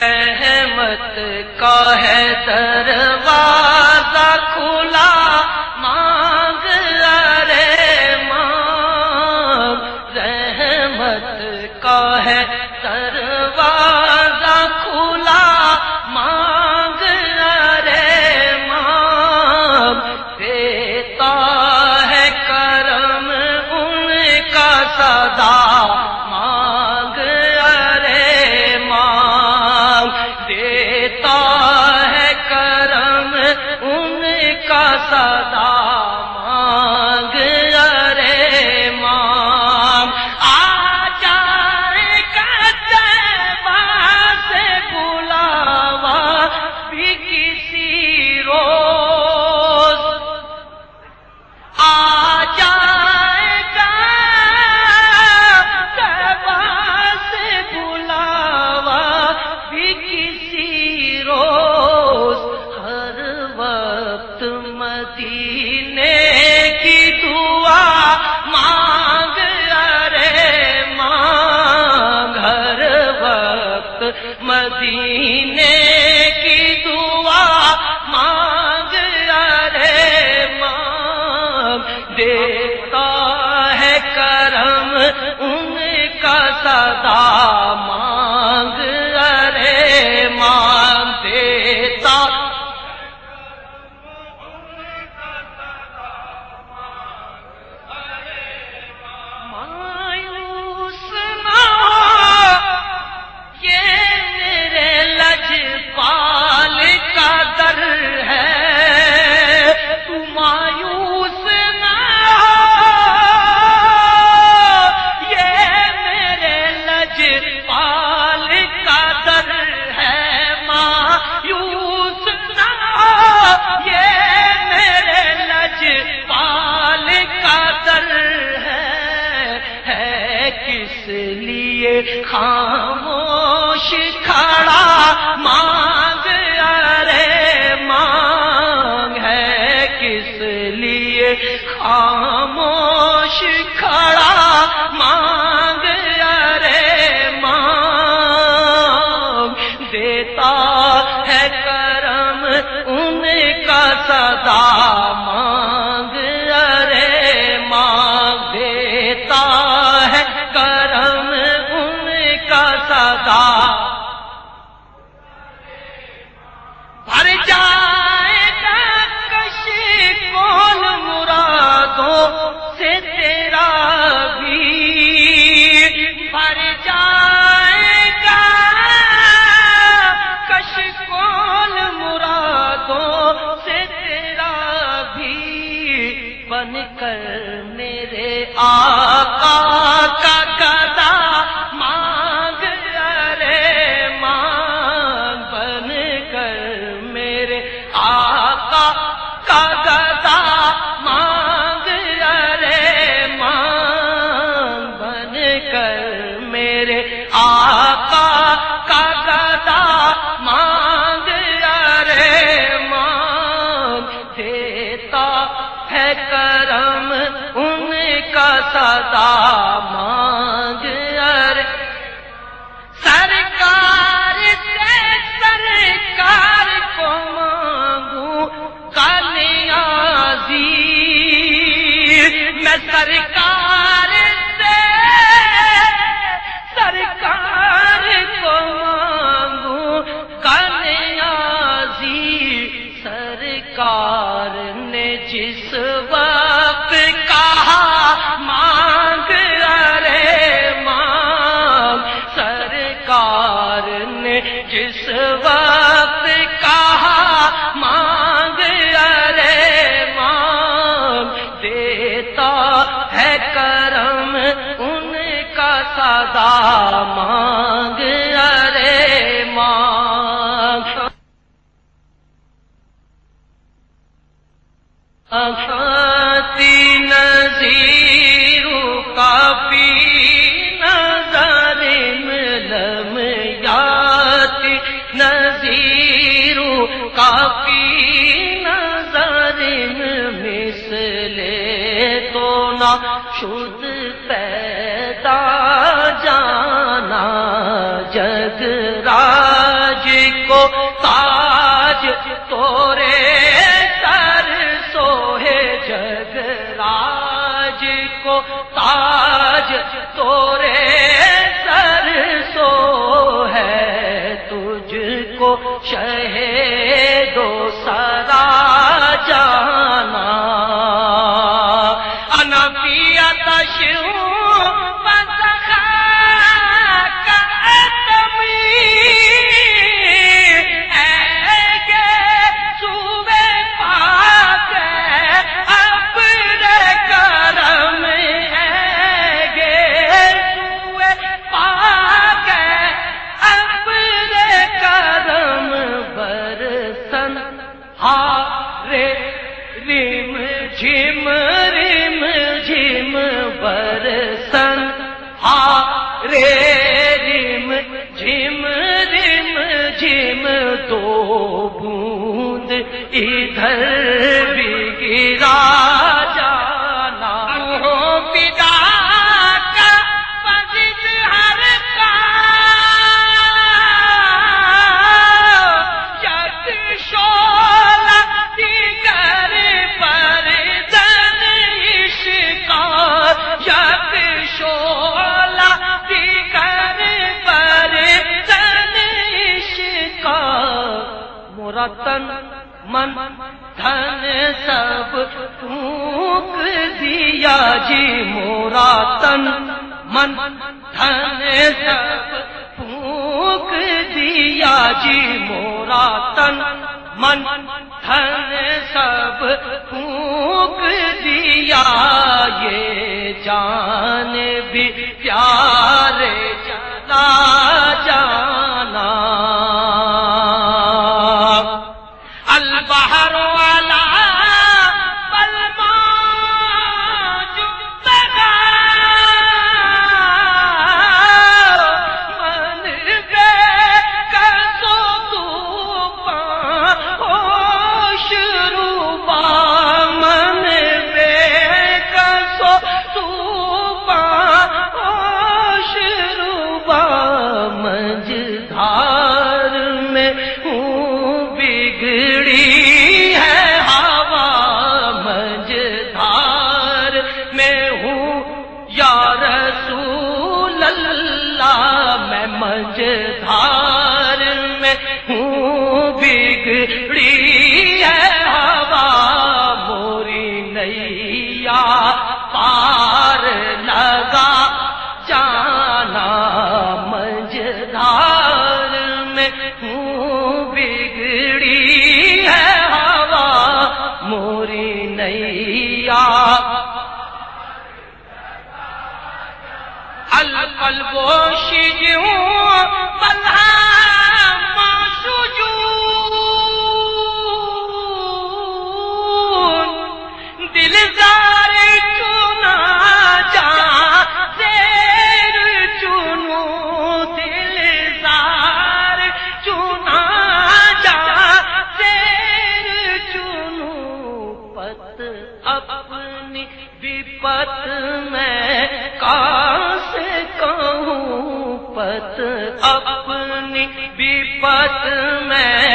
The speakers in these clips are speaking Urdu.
احمد کا ہے دربار کسی روز ہر وقت مدینے کی دعا مانگ رے ماں، ہر وقت مدینے کی دعا مانگ رے ماں دیتا ہے کرم ان کا صدا ماں۔ آہ ہے کرم ان کا سدا ماں جس وقت کہا، مانگ، ارے مانگ، دیتا ہے کرم، ان کا سدا مانگ، ارے مانگ۔ خود پیدا جانا، جگ راج کو تاج تورے سر سوہے، جگ راج کو تاج تورے سر سو ہے تجھ کو شہ تن من دھن سب پھونک دیا جی مورا تن من دھن سب پھونک دیا جی مورا تن من دھن سب پھونک دیا یہ جان بھی پیارے چلا القلب شجع طلحان میں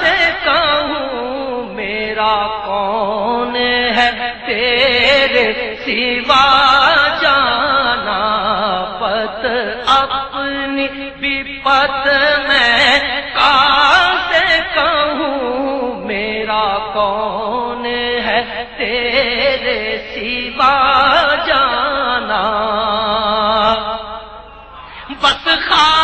سے کہوں، میرا کون ہے تیرے سوا جانا؟ پت اپنی پت میں سے کہوں، میرا کون ہے تیرے سوا خان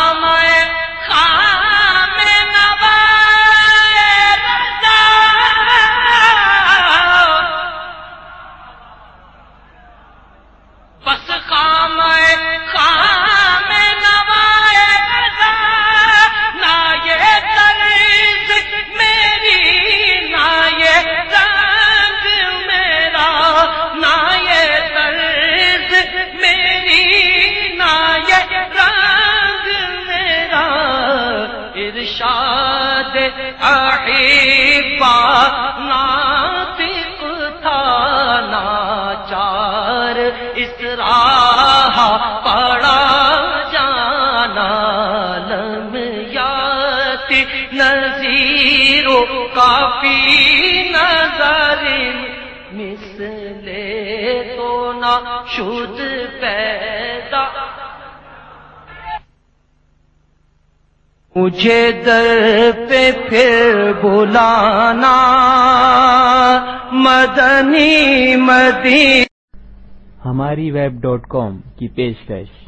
خام ناطق تھا، ناچار، اس راہ پڑا جانا، لم یات بھی کافی نظر مسلے تو نہ شد پیدا مجھے در پہ پھر بلانا۔ مدنی مدی ہماری ویب ڈاٹ کام کی پیشکش۔